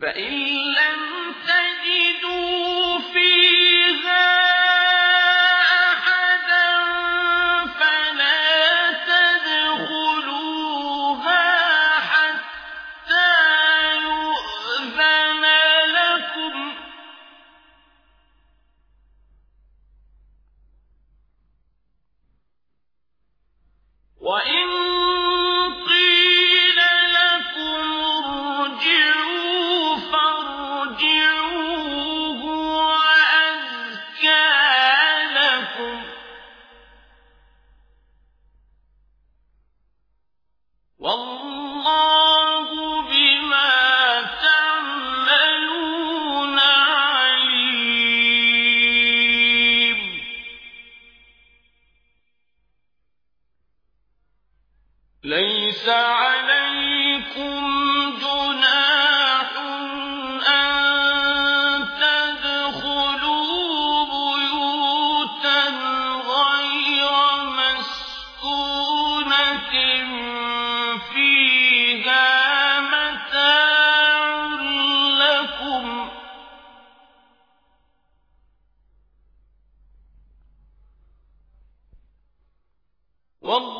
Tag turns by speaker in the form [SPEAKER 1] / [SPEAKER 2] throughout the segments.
[SPEAKER 1] فإن ليس عليكم جناح أن تدخلوا بيوتا غير مسكونة فيها متاع لكم. والله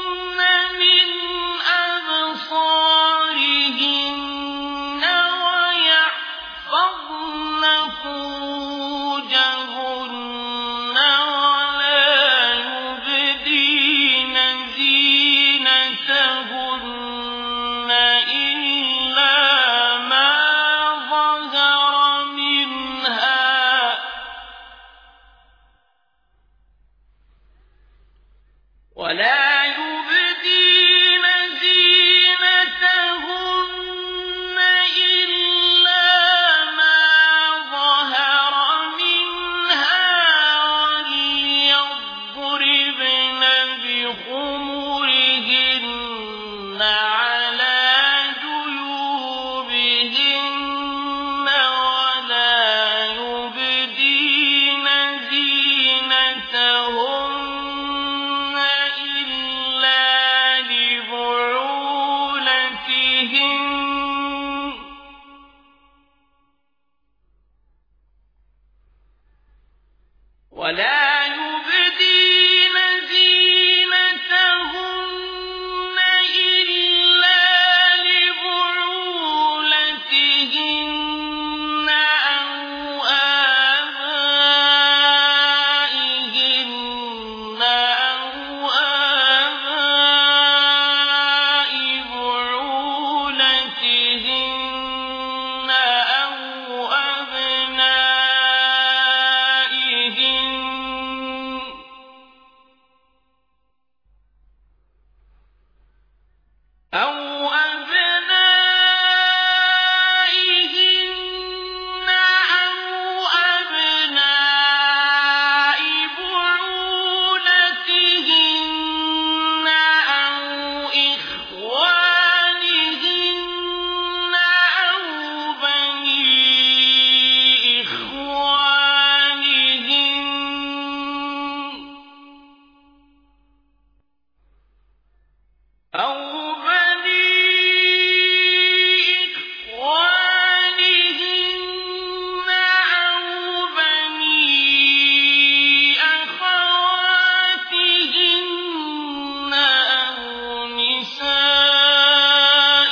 [SPEAKER 1] نِسَائِهِنَّ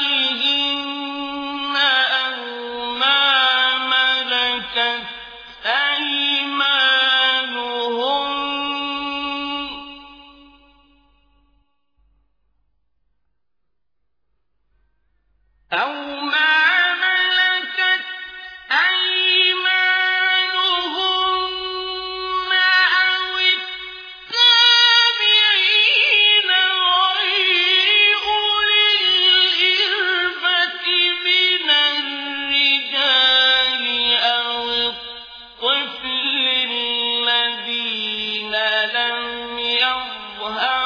[SPEAKER 1] أَوْ مَا مَلَكَتْ أَيْمَانُهُنَّ أَوْ ليظهروا